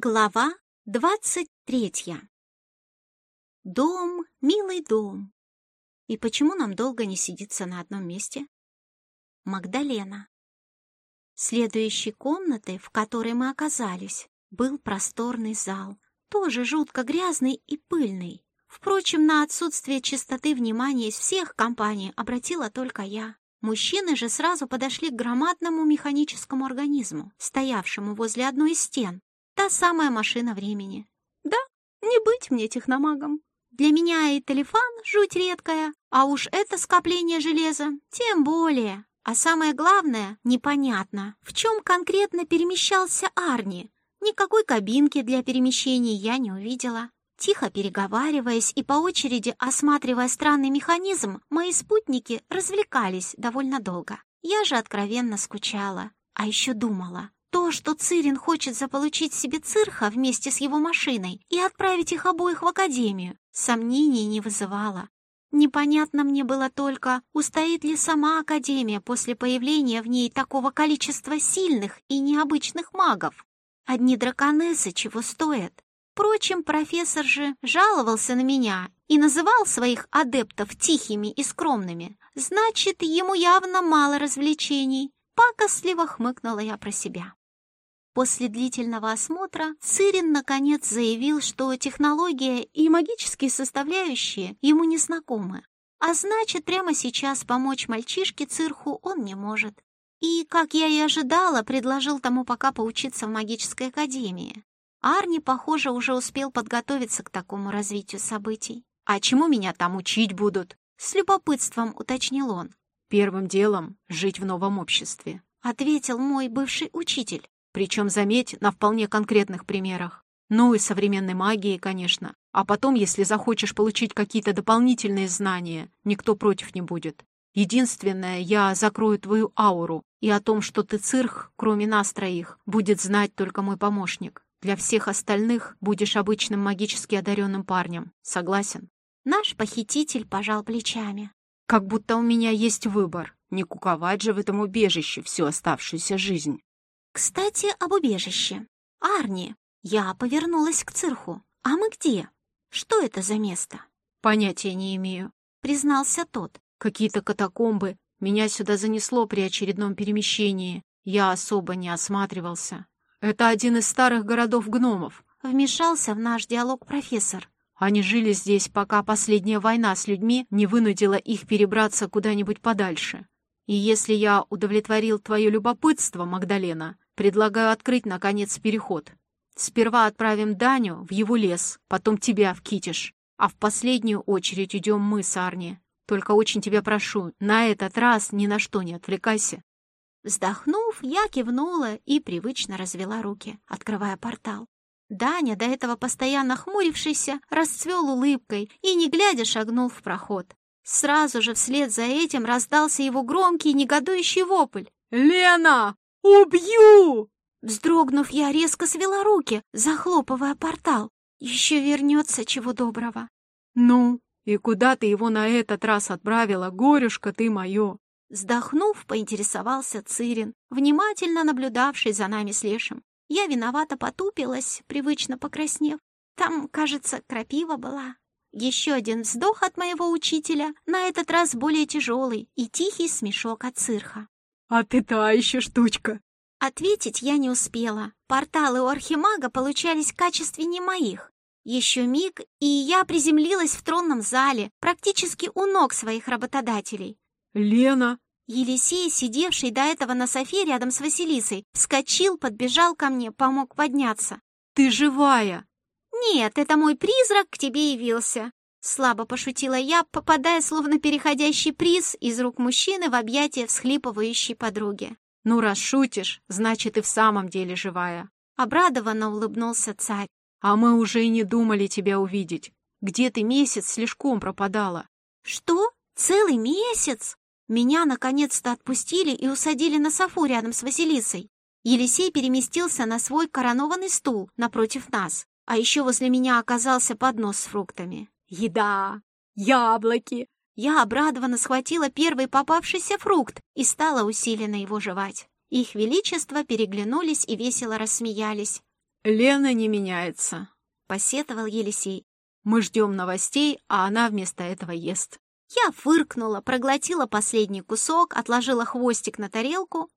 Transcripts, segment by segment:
Глава двадцать третья. Дом, милый дом. И почему нам долго не сидится на одном месте? Магдалена. Следующей комнатой, в которой мы оказались, был просторный зал, тоже жутко грязный и пыльный. Впрочем, на отсутствие чистоты внимания из всех компаний обратила только я. Мужчины же сразу подошли к громадному механическому организму, стоявшему возле одной из стен, Та самая машина времени. Да, не быть мне техномагом. Для меня и телефон жуть редкая, а уж это скопление железа тем более. А самое главное, непонятно, в чем конкретно перемещался Арни. Никакой кабинки для перемещения я не увидела. Тихо переговариваясь и по очереди осматривая странный механизм, мои спутники развлекались довольно долго. Я же откровенно скучала, а еще думала, то, что Цирин хочет заполучить себе цирха вместе с его машиной и отправить их обоих в академию, сомнений не вызывало. Непонятно мне было только, устоит ли сама Академия после появления в ней такого количества сильных и необычных магов. Одни драконессы чего стоят. Впрочем, профессор же жаловался на меня и называл своих адептов тихими и скромными. Значит, ему явно мало развлечений. Пакостливо хмыкнула я про себя. После длительного осмотра Цирин наконец заявил, что технология и магические составляющие ему не знакомы, а значит, прямо сейчас помочь мальчишке Цирху он не может. И, как я и ожидала, предложил тому пока поучиться в магической академии. Арни, похоже, уже успел подготовиться к такому развитию событий. «А чему меня там учить будут?» С любопытством уточнил он. «Первым делом жить в новом обществе», — ответил мой бывший учитель. Причем, заметь, на вполне конкретных примерах. Ну и современной магии, конечно. А потом, если захочешь получить какие-то дополнительные знания, никто против не будет. Единственное, я закрою твою ауру, и о том, что ты цирх, кроме нас троих, будет знать только мой помощник. Для всех остальных будешь обычным магически одаренным парнем. Согласен? Наш похититель пожал плечами. Как будто у меня есть выбор. Не куковать же в этом убежище всю оставшуюся жизнь. Кстати, об убежище. Арни, я повернулась к цирху. А мы где? Что это за место? Понятия не имею, признался тот. Какие-то катакомбы. Меня сюда занесло при очередном перемещении. Я особо не осматривался. Это один из старых городов гномов. Вмешался в наш диалог профессор. Они жили здесь, пока последняя война с людьми не вынудила их перебраться куда-нибудь подальше. И если я удовлетворил твое любопытство, Магдалена, Предлагаю открыть, наконец, переход. Сперва отправим Даню в его лес, потом тебя в Китиш, а в последнюю очередь идем мы с Арни. Только очень тебя прошу, на этот раз ни на что не отвлекайся». Вздохнув, я кивнула и привычно развела руки, открывая портал. Даня, до этого постоянно хмурившийся, расцвел улыбкой и, не глядя, шагнул в проход. Сразу же вслед за этим раздался его громкий негодующий вопль. «Лена, «Убью!» Вздрогнув, я резко свела руки, захлопывая портал. Еще вернется чего доброго. «Ну, и куда ты его на этот раз отправила, горюшка ты мое?» Вздохнув, поинтересовался Цирин, внимательно наблюдавший за нами с Лешим. Я виновато потупилась, привычно покраснев. Там, кажется, крапива была. Еще один вздох от моего учителя, на этот раз более тяжелый, и тихий смешок от цирха. «А ты та еще штучка!» Ответить я не успела. Порталы у Архимага получались качественнее моих. Еще миг, и я приземлилась в тронном зале, практически у ног своих работодателей. «Лена!» Елисей, сидевший до этого на софе рядом с Василисой, вскочил, подбежал ко мне, помог подняться. «Ты живая!» «Нет, это мой призрак к тебе явился. Слабо пошутила я, попадая, словно переходящий приз, из рук мужчины в объятия всхлипывающей подруги. «Ну, раз шутишь, значит, и в самом деле живая». Обрадованно улыбнулся царь. «А мы уже и не думали тебя увидеть. Где ты месяц слишком пропадала?» «Что? Целый месяц?» Меня наконец-то отпустили и усадили на софу рядом с Василисой. Елисей переместился на свой коронованный стул напротив нас, а еще возле меня оказался поднос с фруктами. Еда! Яблоки! Я обрадованно схватила первый попавшийся фрукт и стала усиленно его жевать. Их величество переглянулись и весело рассмеялись. Лена не меняется, — посетовал Елисей. Мы ждем новостей, а она вместо этого ест. Я фыркнула, проглотила последний кусок, отложила хвостик на тарелку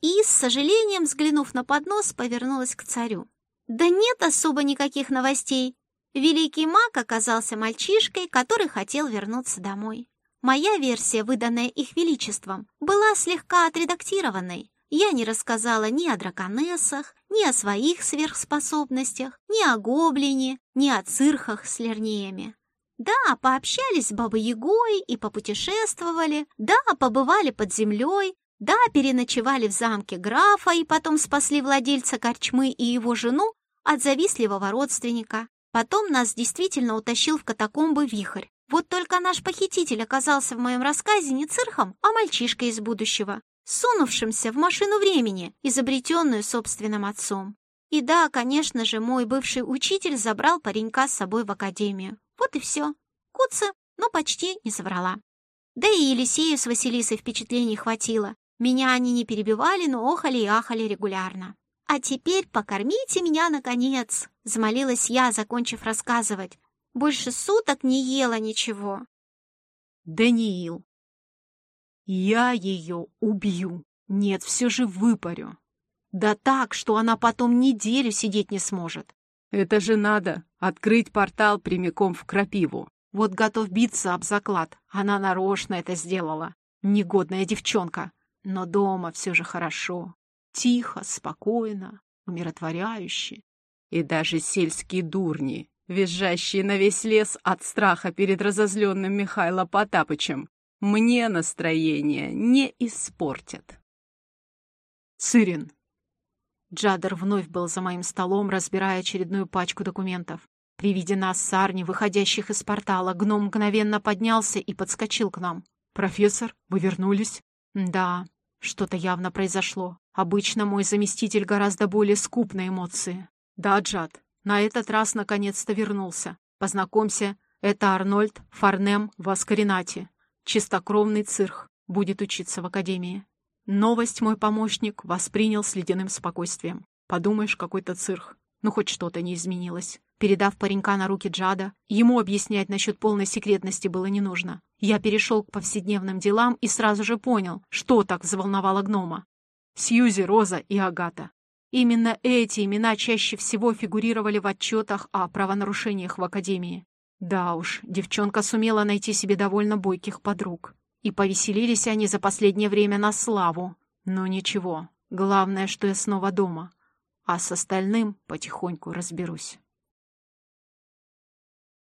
и, с сожалением, взглянув на поднос, повернулась к царю. Да нет особо никаких новостей. Великий маг оказался мальчишкой, который хотел вернуться домой. Моя версия, выданная их величеством, была слегка отредактированной. Я не рассказала ни о драконессах, ни о своих сверхспособностях, ни о гоблине, ни о цирхах с лернеями. Да, пообщались с Бабой Ягой и попутешествовали, да, побывали под землей, да, переночевали в замке графа и потом спасли владельца корчмы и его жену от завистливого родственника. Потом нас действительно утащил в катакомбы вихрь. Вот только наш похититель оказался в моем рассказе не цирхом, а мальчишкой из будущего, сунувшимся в машину времени, изобретенную собственным отцом. И да, конечно же, мой бывший учитель забрал паренька с собой в академию. Вот и все. Куца, но почти не соврала. Да и Елисею с Василисой впечатлений хватило. Меня они не перебивали, но охали и ахали регулярно. «А теперь покормите меня, наконец!» — замолилась я, закончив рассказывать. «Больше суток не ела ничего». «Даниил, я ее убью. Нет, все же выпарю. Да так, что она потом неделю сидеть не сможет. Это же надо открыть портал прямиком в крапиву. Вот готов биться об заклад. Она нарочно это сделала. Негодная девчонка. Но дома все же хорошо. Тихо, спокойно, умиротворяюще. И даже сельские дурни, визжащие на весь лес от страха перед разозленным Михайло Потапычем, мне настроение не испортят. Цирин. Джадер вновь был за моим столом, разбирая очередную пачку документов. При виде нас с Арни, выходящих из портала, гном мгновенно поднялся и подскочил к нам. «Профессор, вы вернулись?» «Да, что-то явно произошло. Обычно мой заместитель гораздо более скуп на эмоции». «Да, Джад, на этот раз наконец-то вернулся. Познакомься, это Арнольд Фарнем Васкаринати чистокровный цирх, будет учиться в академии. Новость мой помощник воспринял с ледяным спокойствием. Подумаешь, какой-то цирх. Ну, хоть что-то не изменилось. Передав паренька на руки Джада, ему объяснять насчет полной секретности было не нужно. Я перешел к повседневным делам и сразу же понял, что так заволновало гнома. Сьюзи, Роза и Агата. Именно эти имена чаще всего фигурировали в отчетах о правонарушениях в Академии. Да уж, девчонка сумела найти себе довольно бойких подруг. И повеселились они за последнее время на славу. Но ничего, главное, что я снова дома. А с остальным потихоньку разберусь.